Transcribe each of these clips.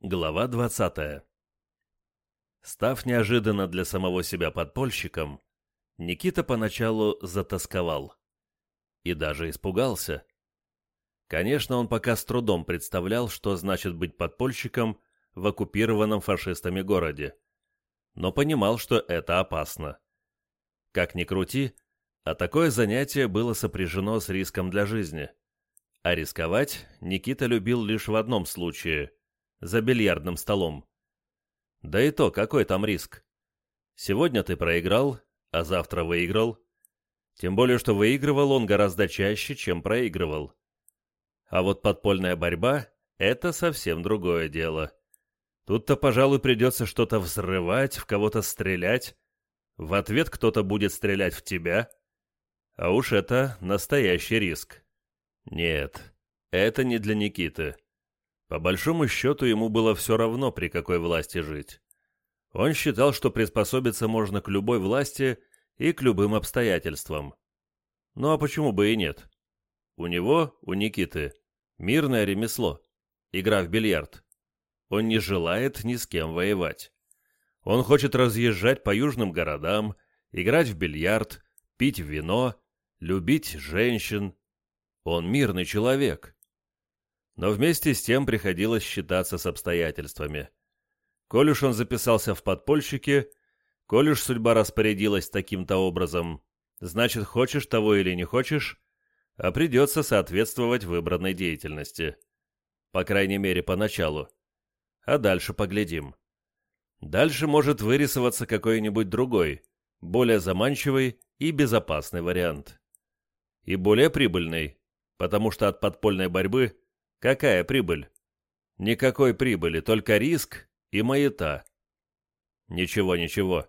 Глава 20 Став неожиданно для самого себя подпольщиком, Никита поначалу затасковал. И даже испугался. Конечно, он пока с трудом представлял, что значит быть подпольщиком в оккупированном фашистами городе. Но понимал, что это опасно. Как ни крути, а такое занятие было сопряжено с риском для жизни. А рисковать Никита любил лишь в одном случае – за бильярдным столом. Да и то, какой там риск? Сегодня ты проиграл, а завтра выиграл. Тем более, что выигрывал он гораздо чаще, чем проигрывал. А вот подпольная борьба — это совсем другое дело. Тут-то, пожалуй, придется что-то взрывать, в кого-то стрелять. В ответ кто-то будет стрелять в тебя. А уж это настоящий риск. Нет, это не для Никиты. По большому счету ему было все равно, при какой власти жить. Он считал, что приспособиться можно к любой власти и к любым обстоятельствам. Ну а почему бы и нет? У него, у Никиты, мирное ремесло, игра в бильярд. Он не желает ни с кем воевать. Он хочет разъезжать по южным городам, играть в бильярд, пить вино, любить женщин. Он мирный человек но вместе с тем приходилось считаться с обстоятельствами. Коль уж он записался в подпольщики, коль уж судьба распорядилась таким-то образом, значит, хочешь того или не хочешь, а придется соответствовать выбранной деятельности. По крайней мере, поначалу. А дальше поглядим. Дальше может вырисоваться какой-нибудь другой, более заманчивый и безопасный вариант. И более прибыльный, потому что от подпольной борьбы – Какая прибыль? Никакой прибыли, только риск и маята. Ничего, ничего.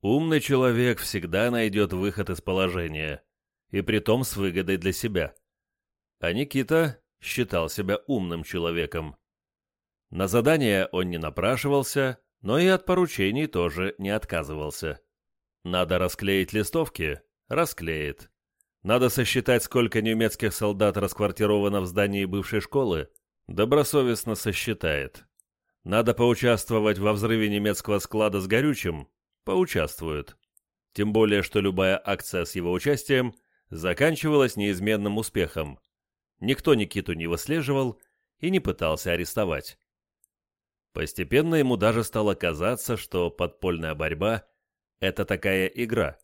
Умный человек всегда найдет выход из положения, и притом с выгодой для себя. А Никита считал себя умным человеком. На задание он не напрашивался, но и от поручений тоже не отказывался. Надо расклеить листовки – расклеит. Надо сосчитать, сколько немецких солдат расквартировано в здании бывшей школы. Добросовестно сосчитает. Надо поучаствовать во взрыве немецкого склада с горючим. Поучаствует. Тем более, что любая акция с его участием заканчивалась неизменным успехом. Никто Никиту не выслеживал и не пытался арестовать. Постепенно ему даже стало казаться, что подпольная борьба – это такая игра.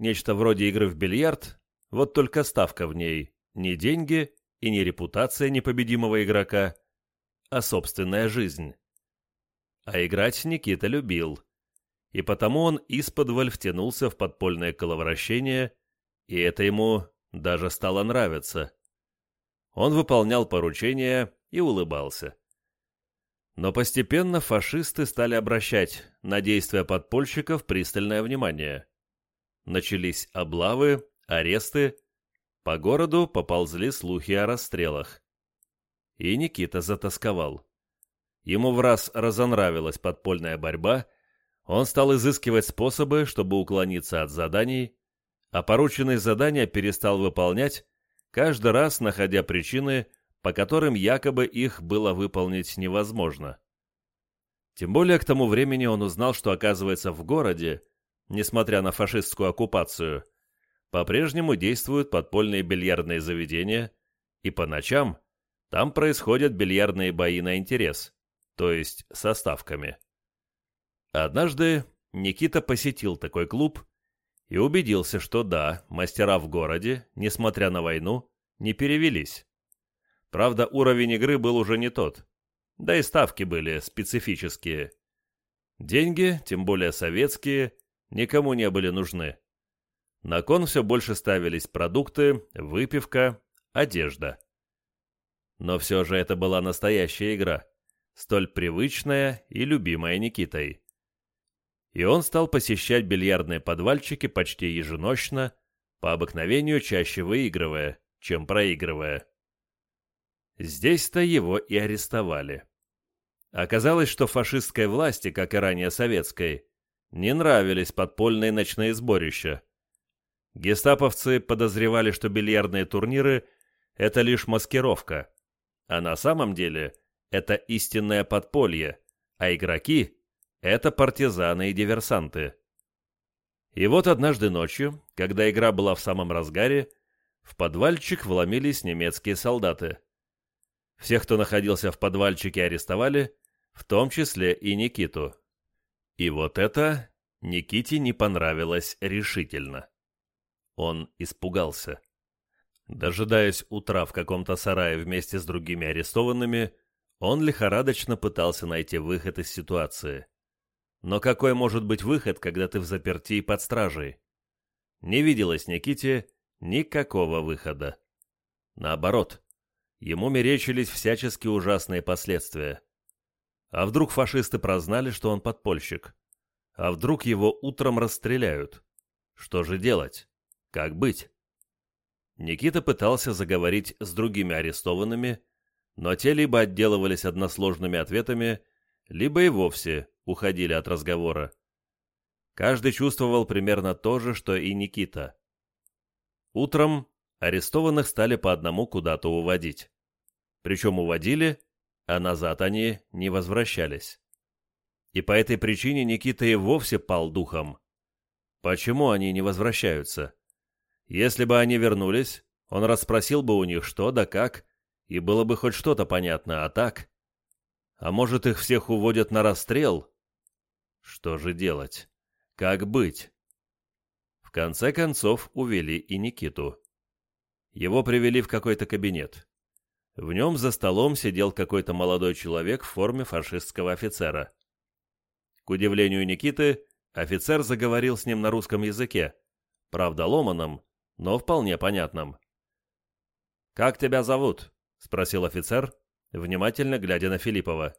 Нечто вроде игры в бильярд, вот только ставка в ней не деньги и не репутация непобедимого игрока, а собственная жизнь. А играть Никита любил. И потому он исподволь втянулся в подпольное коловращение, и это ему даже стало нравиться. Он выполнял поручения и улыбался. Но постепенно фашисты стали обращать на действия подпольщиков пристальное внимание. Начались облавы аресты, по городу поползли слухи о расстрелах. И Никита затасковал. Ему в раз разонравилась подпольная борьба, он стал изыскивать способы, чтобы уклониться от заданий, а порученные задания перестал выполнять, каждый раз находя причины, по которым якобы их было выполнить невозможно. Тем более к тому времени он узнал, что оказывается в городе, несмотря на фашистскую оккупацию, по-прежнему действуют подпольные бильярдные заведения, и по ночам там происходят бильярдные бои на интерес, то есть со ставками. Однажды Никита посетил такой клуб и убедился, что да, мастера в городе, несмотря на войну, не перевелись. Правда, уровень игры был уже не тот, да и ставки были специфические. Деньги, тем более советские, никому не были нужны. На кон все больше ставились продукты, выпивка, одежда. Но все же это была настоящая игра, столь привычная и любимая Никитой. И он стал посещать бильярдные подвальчики почти еженочно, по обыкновению чаще выигрывая, чем проигрывая. Здесь-то его и арестовали. Оказалось, что фашистской власти, как и ранее советской, не нравились подпольные ночные сборища, Гестаповцы подозревали, что бильярдные турниры – это лишь маскировка, а на самом деле — это истинное подполье, а игроки — это партизаны и диверсанты. И вот однажды ночью, когда игра была в самом разгаре, в подвальчик вломились немецкие солдаты. Всех, кто находился в подвальчике, арестовали, в том числе и Никиту. И вот это Никите не понравилось решительно. Он испугался. Дожидаясь утра в каком-то сарае вместе с другими арестованными, он лихорадочно пытался найти выход из ситуации. Но какой может быть выход, когда ты в заперти и под стражей? Не виделось Никите никакого выхода. Наоборот, ему мерещились всячески ужасные последствия. А вдруг фашисты прознали, что он подпольщик? А вдруг его утром расстреляют? Что же делать? Как быть? Никита пытался заговорить с другими арестованными, но те либо отделывались односложными ответами, либо и вовсе уходили от разговора. Каждый чувствовал примерно то же, что и Никита. Утром арестованных стали по одному куда-то уводить. Причем уводили, а назад они не возвращались. И по этой причине Никита и вовсе пал духом. Почему они не возвращаются? Если бы они вернулись, он расспросил бы у них что да как, и было бы хоть что-то понятно, а так... А может, их всех уводят на расстрел? Что же делать? Как быть? В конце концов увели и Никиту. Его привели в какой-то кабинет. В нем за столом сидел какой-то молодой человек в форме фашистского офицера. К удивлению Никиты, офицер заговорил с ним на русском языке, правда ломаном, но вполне понятном. «Как тебя зовут?» — спросил офицер, внимательно глядя на Филиппова.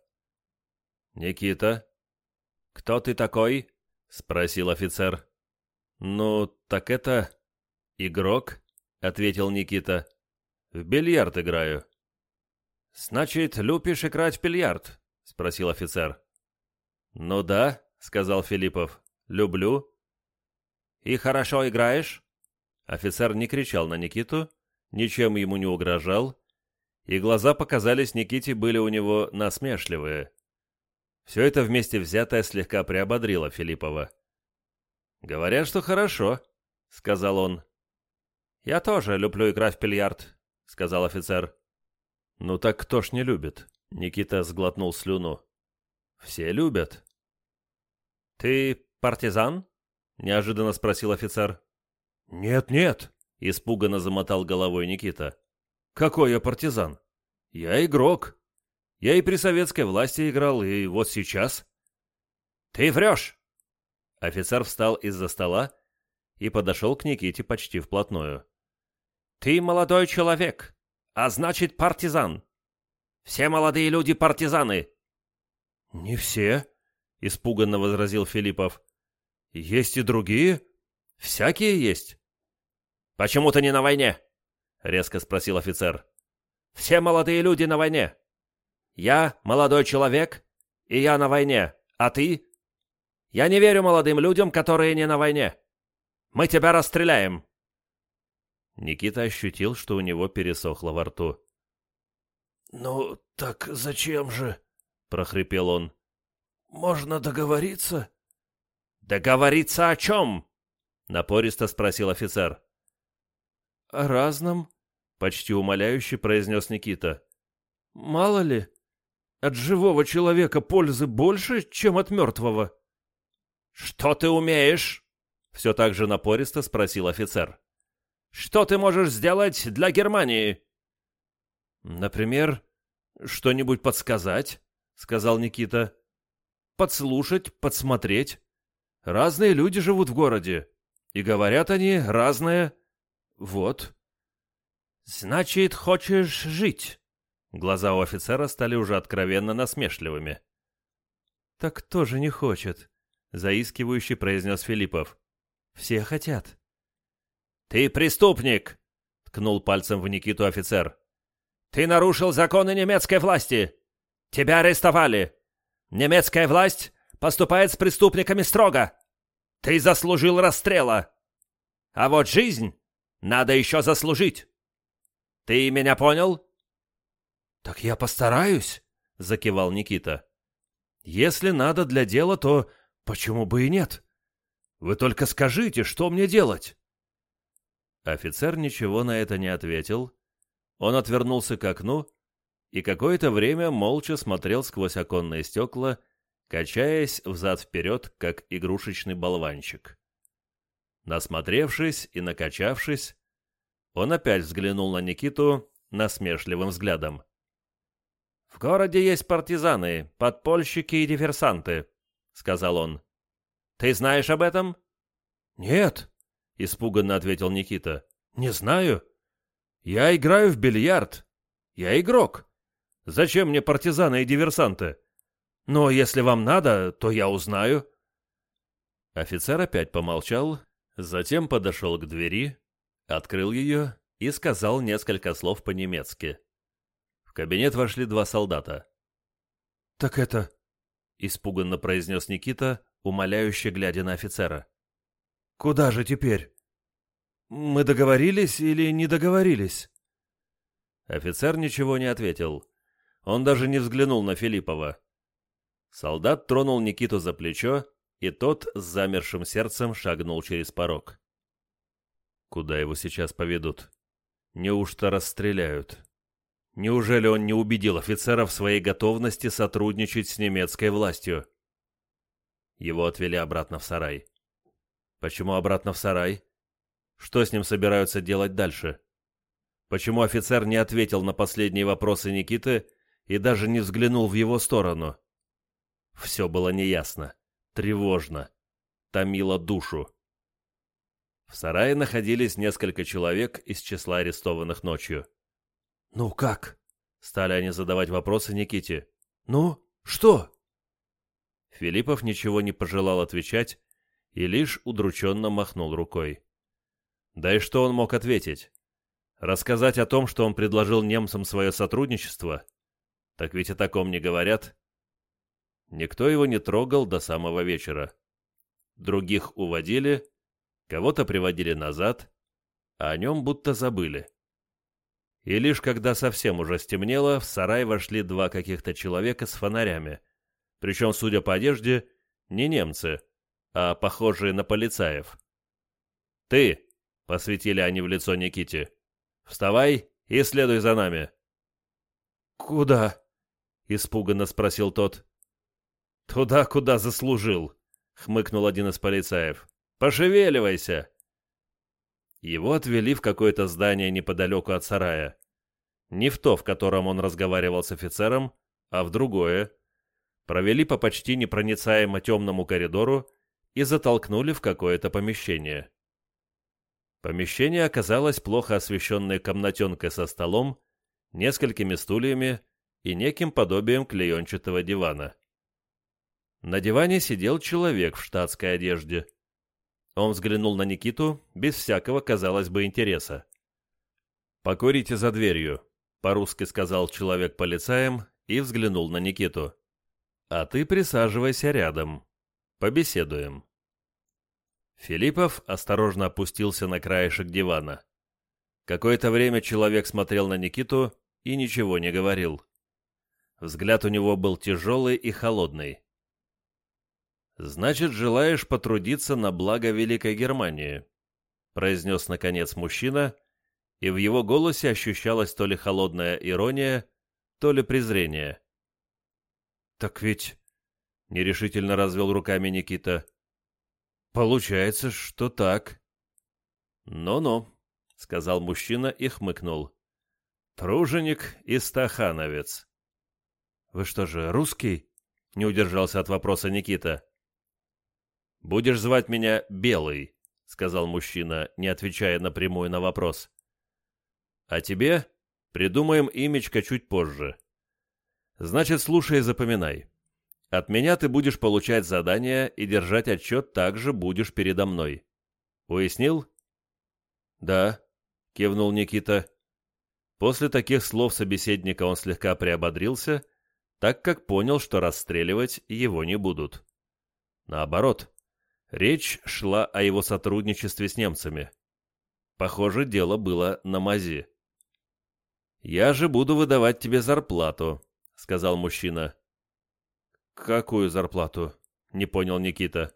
«Никита». «Кто ты такой?» — спросил офицер. «Ну, так это... игрок?» — ответил Никита. «В бильярд играю». «Значит, любишь играть в бильярд?» — спросил офицер. «Ну да», — сказал Филиппов, — «люблю». «И хорошо играешь?» Офицер не кричал на Никиту, ничем ему не угрожал, и глаза показались Никите были у него насмешливые. Все это вместе взятое слегка приободрило Филиппова. «Говорят, что хорошо», — сказал он. «Я тоже люблю играть в бильярд», — сказал офицер. «Ну так кто ж не любит?» — Никита сглотнул слюну. «Все любят». «Ты партизан?» — неожиданно спросил офицер. «Нет-нет», — испуганно замотал головой Никита. «Какой я партизан? Я игрок. Я и при советской власти играл, и вот сейчас». «Ты врешь!» Офицер встал из-за стола и подошел к Никите почти вплотную. «Ты молодой человек, а значит партизан. Все молодые люди партизаны». «Не все», — испуганно возразил Филиппов. «Есть и другие. Всякие есть». «Почему ты не на войне?» — резко спросил офицер. «Все молодые люди на войне. Я молодой человек, и я на войне. А ты?» «Я не верю молодым людям, которые не на войне. Мы тебя расстреляем». Никита ощутил, что у него пересохло во рту. «Ну, так зачем же?» — прохрипел он. «Можно договориться?» «Договориться о чем?» — напористо спросил офицер. «О разном», — почти умоляюще произнес Никита. «Мало ли, от живого человека пользы больше, чем от мертвого». «Что ты умеешь?» — все так же напористо спросил офицер. «Что ты можешь сделать для Германии?» «Например, что-нибудь подсказать?» — сказал Никита. «Подслушать, подсмотреть. Разные люди живут в городе, и говорят они разное. Вот. Значит, хочешь жить? Глаза у офицера стали уже откровенно насмешливыми. Так кто же не хочет? Заискивающе произнес Филиппов. Все хотят. Ты преступник! Ткнул пальцем в Никиту офицер. Ты нарушил законы немецкой власти. Тебя арестовали. Немецкая власть поступает с преступниками строго. Ты заслужил расстрела. А вот жизнь надо еще заслужить. Ты меня понял?» «Так я постараюсь», — закивал Никита. «Если надо для дела, то почему бы и нет? Вы только скажите, что мне делать?» Офицер ничего на это не ответил. Он отвернулся к окну и какое-то время молча смотрел сквозь оконные стекла, качаясь взад-вперед, как игрушечный болванчик. Насмотревшись и накачавшись, он опять взглянул на Никиту насмешливым взглядом. «В городе есть партизаны, подпольщики и диверсанты», — сказал он. «Ты знаешь об этом?» «Нет», — испуганно ответил Никита. «Не знаю. Я играю в бильярд. Я игрок. Зачем мне партизаны и диверсанты? Но если вам надо, то я узнаю». Офицер опять помолчал, затем подошел к двери, открыл ее и сказал несколько слов по-немецки. В кабинет вошли два солдата. «Так это...» — испуганно произнес Никита, умоляюще глядя на офицера. «Куда же теперь? Мы договорились или не договорились?» Офицер ничего не ответил. Он даже не взглянул на Филиппова. Солдат тронул Никиту за плечо, и тот с замершим сердцем шагнул через порог. Куда его сейчас поведут? Неужто расстреляют? Неужели он не убедил офицера в своей готовности сотрудничать с немецкой властью? Его отвели обратно в сарай. Почему обратно в сарай? Что с ним собираются делать дальше? Почему офицер не ответил на последние вопросы Никиты и даже не взглянул в его сторону? Все было неясно, тревожно, томило душу. В сарае находились несколько человек из числа арестованных ночью. «Ну как?» — стали они задавать вопросы Никите. «Ну, что?» Филиппов ничего не пожелал отвечать и лишь удрученно махнул рукой. Да и что он мог ответить? Рассказать о том, что он предложил немцам свое сотрудничество? Так ведь о таком не говорят. Никто его не трогал до самого вечера. Других уводили, кого-то приводили назад, а о нем будто забыли. И лишь когда совсем уже стемнело, в сарай вошли два каких-то человека с фонарями. Причем, судя по одежде, не немцы, а похожие на полицаев. «Ты!» — посветили они в лицо Никите. «Вставай и следуй за нами!» «Куда?» — испуганно спросил тот. «Туда, куда заслужил!» — хмыкнул один из полицаев. «Пошевеливайся!» Его отвели в какое-то здание неподалеку от сарая. Не в то, в котором он разговаривал с офицером, а в другое. Провели по почти непроницаемо темному коридору и затолкнули в какое-то помещение. Помещение оказалось плохо освещенной комнатенкой со столом, несколькими стульями и неким подобием клеенчатого дивана. На диване сидел человек в штатской одежде – он взглянул на Никиту без всякого, казалось бы, интереса. «Покурите за дверью», — по-русски сказал человек полицаем и взглянул на Никиту. «А ты присаживайся рядом. Побеседуем». Филиппов осторожно опустился на краешек дивана. Какое-то время человек смотрел на Никиту и ничего не говорил. Взгляд у него был тяжелый и холодный. «Значит, желаешь потрудиться на благо Великой Германии», — произнес, наконец, мужчина, и в его голосе ощущалась то ли холодная ирония, то ли презрение. «Так ведь...» — нерешительно развел руками Никита. «Получается, что так». «Ну-ну», — сказал мужчина и хмыкнул. «Труженик и стахановец». «Вы что же, русский?» — не удержался от вопроса Никита. «Будешь звать меня Белый», — сказал мужчина, не отвечая напрямую на вопрос. «А тебе придумаем имечко чуть позже. Значит, слушай и запоминай. От меня ты будешь получать задания и держать отчет также будешь передо мной. Уяснил?» «Да», — кивнул Никита. После таких слов собеседника он слегка приободрился, так как понял, что расстреливать его не будут. Наоборот, Речь шла о его сотрудничестве с немцами. Похоже, дело было на мази. «Я же буду выдавать тебе зарплату», — сказал мужчина. «Какую зарплату?» — не понял Никита.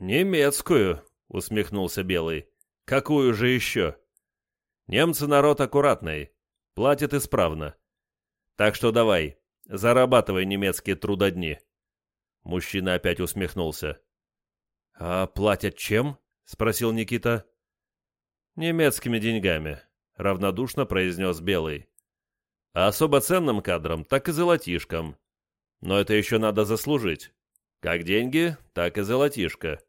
«Немецкую», — усмехнулся Белый. «Какую же еще?» «Немцы народ аккуратный, платят исправно. Так что давай, зарабатывай немецкие трудодни». Мужчина опять усмехнулся. «А платят чем?» — спросил Никита. «Немецкими деньгами», — равнодушно произнес Белый. «А особо ценным кадрам, так и золотишком. Но это еще надо заслужить. Как деньги, так и золотишко.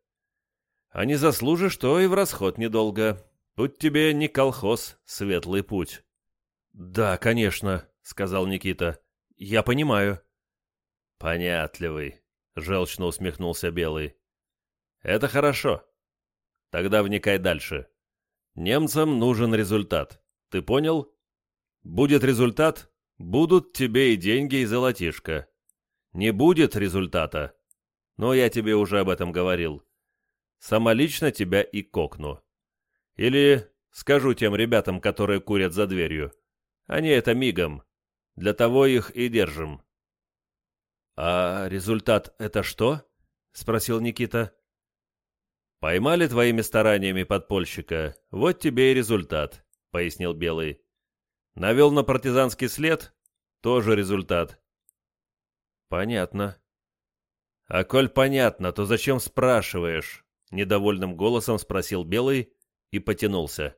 А не заслужишь, то и в расход недолго. Тут тебе не колхоз, светлый путь». «Да, конечно», — сказал Никита. «Я понимаю». «Понятливый», — желчно усмехнулся Белый. «Это хорошо. Тогда вникай дальше. Немцам нужен результат. Ты понял? Будет результат, будут тебе и деньги, и золотишко. Не будет результата. Но я тебе уже об этом говорил. Самолично тебя и кокну. Или скажу тем ребятам, которые курят за дверью. Они это мигом. Для того их и держим. «А результат это что?» — спросил Никита. «Поймали твоими стараниями подпольщика, вот тебе и результат», — пояснил Белый. «Навел на партизанский след? Тоже результат». «Понятно». «А коль понятно, то зачем спрашиваешь?» — недовольным голосом спросил Белый и потянулся.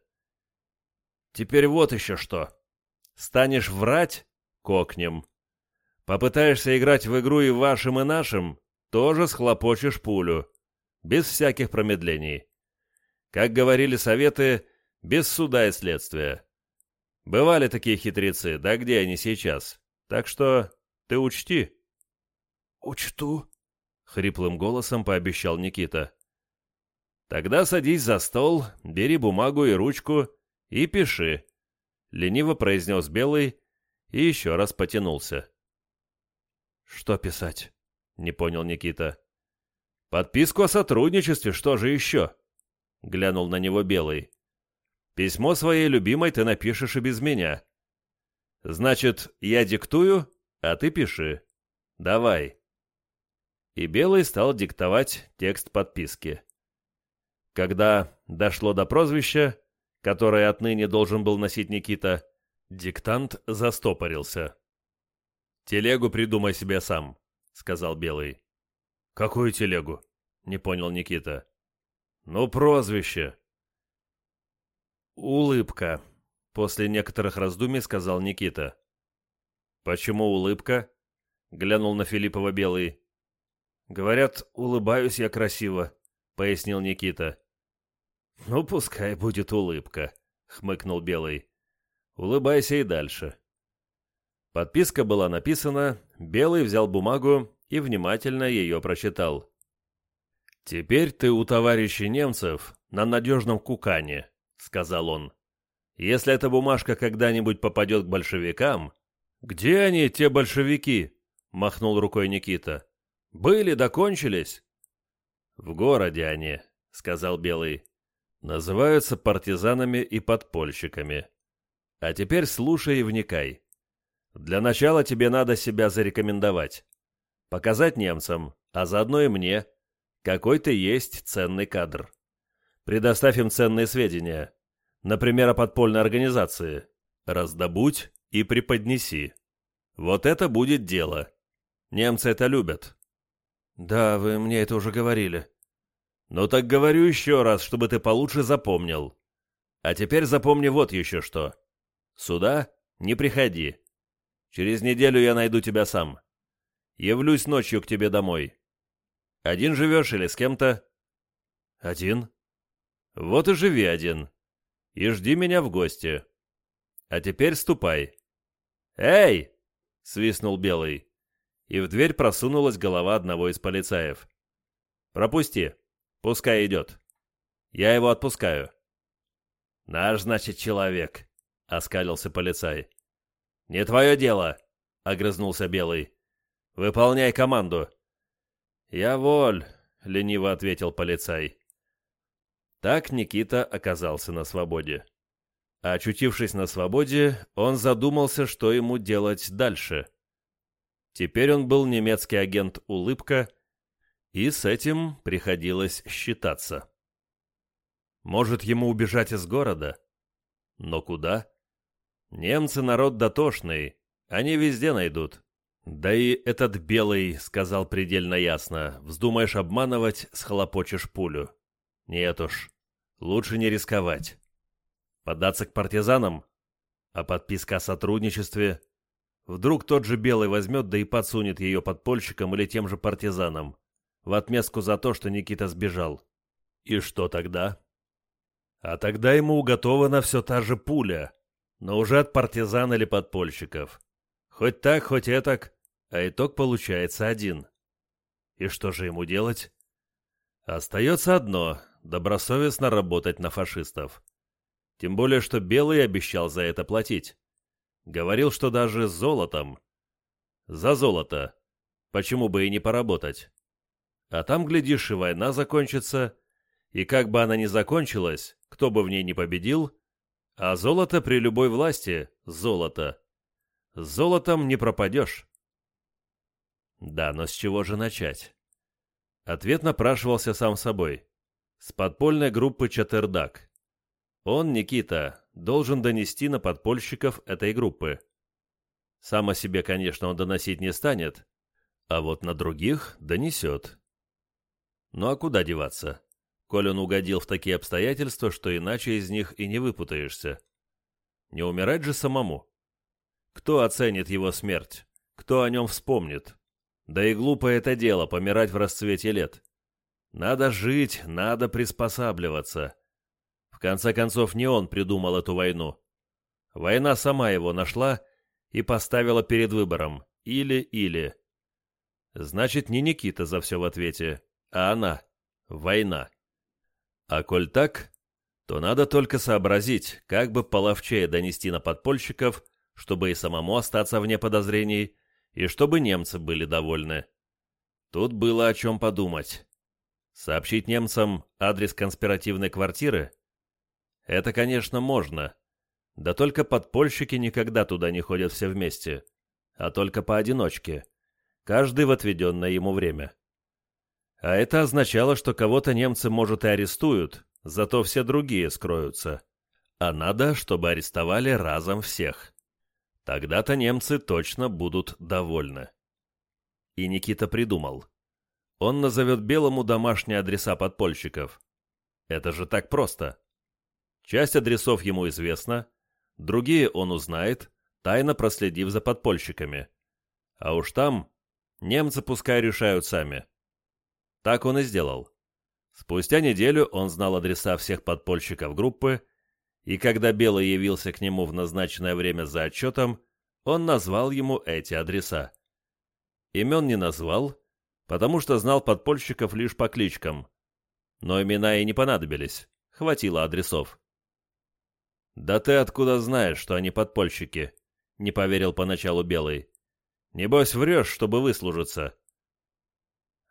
«Теперь вот еще что. Станешь врать — кокнем. Попытаешься играть в игру и вашим, и нашим — тоже схлопочешь пулю без всяких промедлений. Как говорили советы, без суда и следствия. Бывали такие хитрецы, да где они сейчас? Так что ты учти. «Учту», — хриплым голосом пообещал Никита. «Тогда садись за стол, бери бумагу и ручку и пиши», — лениво произнес Белый и еще раз потянулся. «Что писать?» — не понял Никита. «Подписку о сотрудничестве, что же еще?» — глянул на него Белый. «Письмо своей любимой ты напишешь и без меня. Значит, я диктую, а ты пиши. Давай». И Белый стал диктовать текст подписки. Когда дошло до прозвища, которое отныне должен был носить Никита, диктант застопорился. «Телегу придумай себе сам», — сказал Белый. «Какую телегу?» — не понял Никита. «Ну, прозвище». «Улыбка», — после некоторых раздумий сказал Никита. «Почему улыбка?» — глянул на Филиппова Белый. «Говорят, улыбаюсь я красиво», — пояснил Никита. «Ну, пускай будет улыбка», — хмыкнул Белый. «Улыбайся и дальше». Подписка была написана, Белый взял бумагу и внимательно ее прочитал. «Теперь ты у товарищей немцев на надежном кукане», — сказал он. «Если эта бумажка когда-нибудь попадет к большевикам...» «Где они, те большевики?» — махнул рукой Никита. «Были, докончились». «В городе они», — сказал Белый. «Называются партизанами и подпольщиками. А теперь слушай и вникай. Для начала тебе надо себя зарекомендовать. Показать немцам, а заодно и мне, какой ты есть ценный кадр. Предоставь им ценные сведения, например, о подпольной организации. Раздобудь и преподнеси. Вот это будет дело. Немцы это любят. Да, вы мне это уже говорили. Ну так говорю еще раз, чтобы ты получше запомнил. А теперь запомни вот еще что. Сюда не приходи. Через неделю я найду тебя сам. Явлюсь ночью к тебе домой. Один живешь или с кем-то?» «Один». «Вот и живи один. И жди меня в гости. А теперь ступай». «Эй!» — свистнул Белый. И в дверь просунулась голова одного из полицаев. «Пропусти. Пускай идет. Я его отпускаю». «Наш, значит, человек», — оскалился полицай. «Не твое дело», — огрызнулся Белый. Выполняй команду!» «Я воль», — лениво ответил полицай. Так Никита оказался на свободе. А очутившись на свободе, он задумался, что ему делать дальше. Теперь он был немецкий агент «Улыбка», и с этим приходилось считаться. Может, ему убежать из города? Но куда? Немцы народ дотошный, они везде найдут. Да и этот белый сказал предельно ясно, вздумаешь обманывать, схлопочешь пулю. Нет уж, лучше не рисковать. Податься к партизанам? А подписка о сотрудничестве? Вдруг тот же белый возьмет, да и подсунет ее подпольщикам или тем же партизанам, в отместку за то, что Никита сбежал. И что тогда? А тогда ему уготована все та же пуля, но уже от партизан или подпольщиков. Хоть так, хоть этак, а итог получается один. И что же ему делать? Остается одно — добросовестно работать на фашистов. Тем более, что Белый обещал за это платить. Говорил, что даже золотом. За золото. Почему бы и не поработать? А там, глядишь, и война закончится. И как бы она ни закончилась, кто бы в ней не победил, а золото при любой власти — золото. С золотом не пропадешь. Да, но с чего же начать? Ответ напрашивался сам собой. С подпольной группы Чатердак. Он, Никита, должен донести на подпольщиков этой группы. Сам о себе, конечно, он доносить не станет, а вот на других донесет. Ну а куда деваться? Коль он угодил в такие обстоятельства, что иначе из них и не выпутаешься. Не умирать же самому. Кто оценит его смерть? Кто о нем вспомнит? Да и глупое это дело — помирать в расцвете лет. Надо жить, надо приспосабливаться. В конце концов, не он придумал эту войну. Война сама его нашла и поставила перед выбором «или-или». Значит, не Никита за все в ответе, а она. Война. А коль так, то надо только сообразить, как бы половчее донести на подпольщиков, чтобы и самому остаться вне подозрений, и чтобы немцы были довольны. Тут было о чем подумать. Сообщить немцам адрес конспиративной квартиры? Это, конечно, можно. Да только подпольщики никогда туда не ходят все вместе, а только поодиночке, каждый в отведенное ему время. А это означало, что кого-то немцы, может, и арестуют, зато все другие скроются. А надо, чтобы арестовали разом всех. Тогда-то немцы точно будут довольны. И Никита придумал. Он назовет Белому домашние адреса подпольщиков. Это же так просто. Часть адресов ему известна, другие он узнает, тайно проследив за подпольщиками. А уж там немцы пускай решают сами. Так он и сделал. Спустя неделю он знал адреса всех подпольщиков группы и когда Белый явился к нему в назначенное время за отчетом, он назвал ему эти адреса. Имен не назвал, потому что знал подпольщиков лишь по кличкам. Но имена и не понадобились, хватило адресов. «Да ты откуда знаешь, что они подпольщики?» — не поверил поначалу Белый. «Небось врешь, чтобы выслужиться».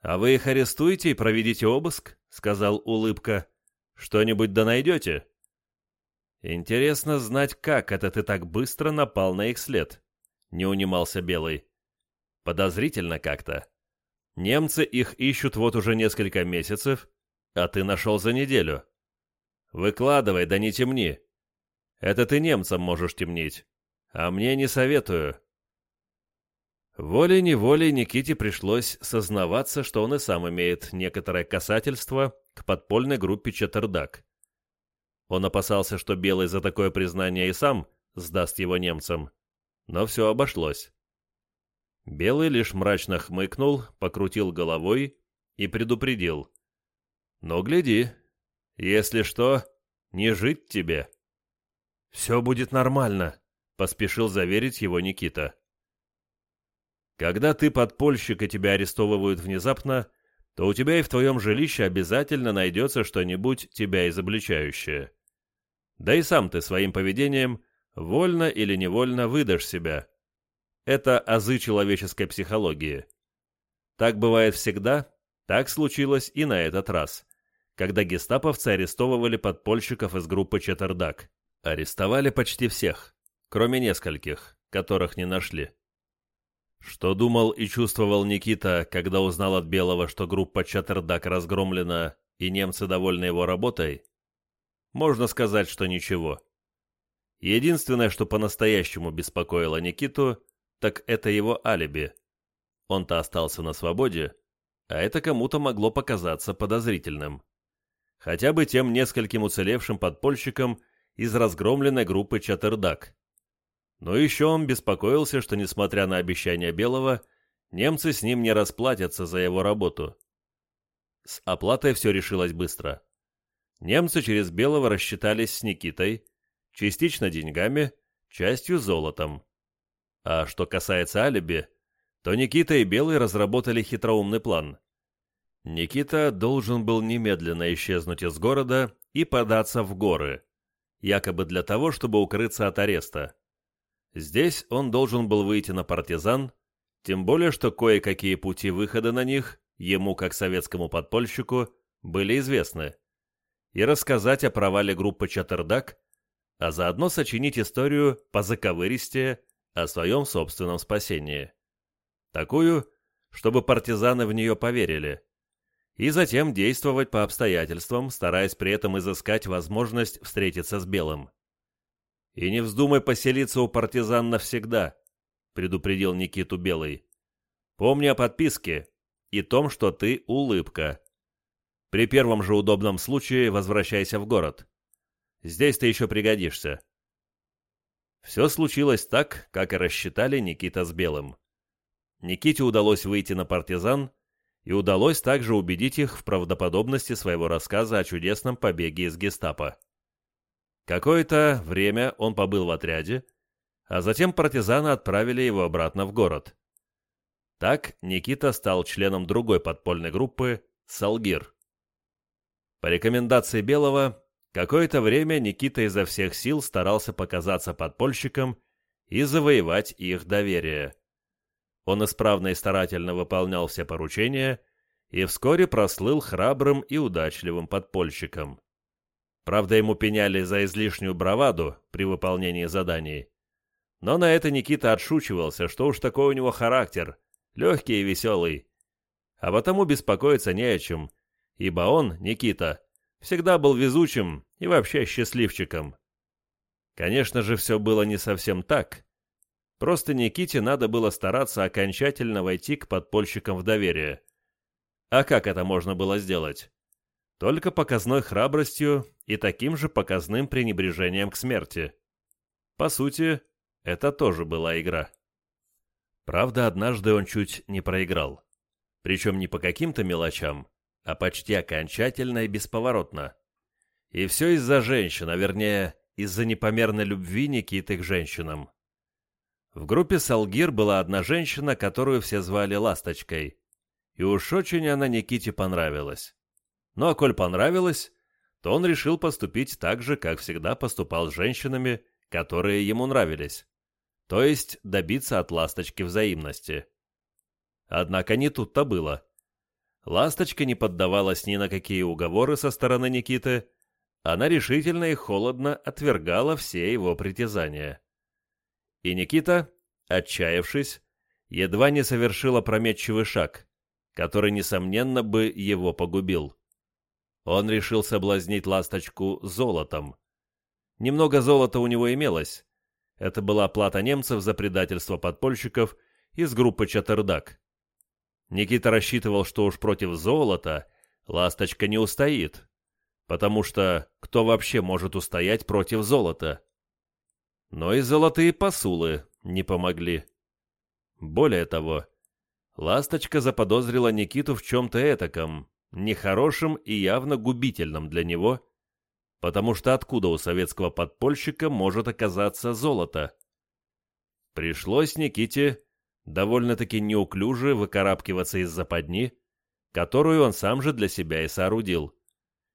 «А вы их арестуете и проведите обыск?» — сказал Улыбка. «Что-нибудь да найдете?» «Интересно знать, как это ты так быстро напал на их след», — не унимался Белый. «Подозрительно как-то. Немцы их ищут вот уже несколько месяцев, а ты нашел за неделю. Выкладывай, да не темни. Это ты немцам можешь темнить, а мне не советую». Волей-неволей Никите пришлось сознаваться, что он и сам имеет некоторое касательство к подпольной группе Четердак. Он опасался, что Белый за такое признание и сам сдаст его немцам. Но все обошлось. Белый лишь мрачно хмыкнул, покрутил головой и предупредил. «Но гляди, если что, не жить тебе». «Все будет нормально», — поспешил заверить его Никита. «Когда ты подпольщик и тебя арестовывают внезапно, то у тебя и в твоем жилище обязательно найдется что-нибудь тебя изобличающее. Да и сам ты своим поведением вольно или невольно выдашь себя. Это азы человеческой психологии. Так бывает всегда, так случилось и на этот раз, когда гестаповцы арестовывали подпольщиков из группы Четердак. Арестовали почти всех, кроме нескольких, которых не нашли. Что думал и чувствовал Никита, когда узнал от Белого, что группа Чаттердак разгромлена и немцы довольны его работой? Можно сказать, что ничего. Единственное, что по-настоящему беспокоило Никиту, так это его алиби. Он-то остался на свободе, а это кому-то могло показаться подозрительным. Хотя бы тем нескольким уцелевшим подпольщикам из разгромленной группы Чаттердак. Но еще он беспокоился, что, несмотря на обещания Белого, немцы с ним не расплатятся за его работу. С оплатой все решилось быстро. Немцы через Белого рассчитались с Никитой, частично деньгами, частью золотом. А что касается алиби, то Никита и Белый разработали хитроумный план. Никита должен был немедленно исчезнуть из города и податься в горы, якобы для того, чтобы укрыться от ареста. Здесь он должен был выйти на партизан, тем более что кое-какие пути выхода на них ему, как советскому подпольщику, были известны, и рассказать о провале группы Чаттердак, а заодно сочинить историю по заковыристе о своем собственном спасении. Такую, чтобы партизаны в нее поверили, и затем действовать по обстоятельствам, стараясь при этом изыскать возможность встретиться с Белым. «И не вздумай поселиться у партизан навсегда», — предупредил Никиту Белый. «Помни о подписке и том, что ты улыбка. При первом же удобном случае возвращайся в город. Здесь ты еще пригодишься». Все случилось так, как и рассчитали Никита с Белым. Никите удалось выйти на партизан, и удалось также убедить их в правдоподобности своего рассказа о чудесном побеге из гестапо. Какое-то время он побыл в отряде, а затем партизаны отправили его обратно в город. Так Никита стал членом другой подпольной группы «Салгир». По рекомендации Белого, какое-то время Никита изо всех сил старался показаться подпольщиком и завоевать их доверие. Он исправно и старательно выполнял все поручения и вскоре прослыл храбрым и удачливым подпольщиком. Правда, ему пеняли за излишнюю браваду при выполнении заданий. Но на это Никита отшучивался, что уж такой у него характер, легкий и веселый. А потому беспокоиться не о чем, ибо он, Никита, всегда был везучим и вообще счастливчиком. Конечно же, все было не совсем так. Просто Никите надо было стараться окончательно войти к подпольщикам в доверие. А как это можно было сделать? Только показной храбростью и таким же показным пренебрежением к смерти. По сути, это тоже была игра. Правда, однажды он чуть не проиграл. Причем не по каким-то мелочам, а почти окончательно и бесповоротно. И все из-за женщин, а вернее, из-за непомерной любви Никиты к женщинам. В группе Салгир была одна женщина, которую все звали Ласточкой. И уж очень она Никите понравилась. Ну а коль понравилось, то он решил поступить так же, как всегда поступал с женщинами, которые ему нравились. То есть добиться от ласточки взаимности. Однако не тут-то было. Ласточка не поддавалась ни на какие уговоры со стороны Никиты, она решительно и холодно отвергала все его притязания. И Никита, отчаявшись, едва не совершил опрометчивый шаг, который, несомненно, бы его погубил. Он решил соблазнить ласточку золотом. Немного золота у него имелось. Это была плата немцев за предательство подпольщиков из группы Чаттердак. Никита рассчитывал, что уж против золота ласточка не устоит, потому что кто вообще может устоять против золота? Но и золотые посулы не помогли. Более того, ласточка заподозрила Никиту в чем-то этаком, нехорошим и явно губительным для него, потому что откуда у советского подпольщика может оказаться золото? Пришлось Никите довольно-таки неуклюже выкарабкиваться из западни, которую он сам же для себя и соорудил,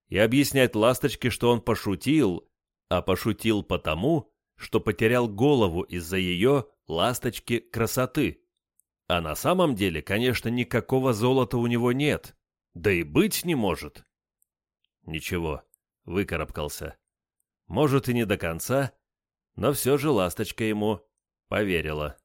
и объяснять ласточке, что он пошутил, а пошутил потому, что потерял голову из-за ее, ласточки, красоты. А на самом деле, конечно, никакого золота у него нет, да и быть не может. Ничего, выкарабкался. Может и не до конца, но все же ласточка ему поверила.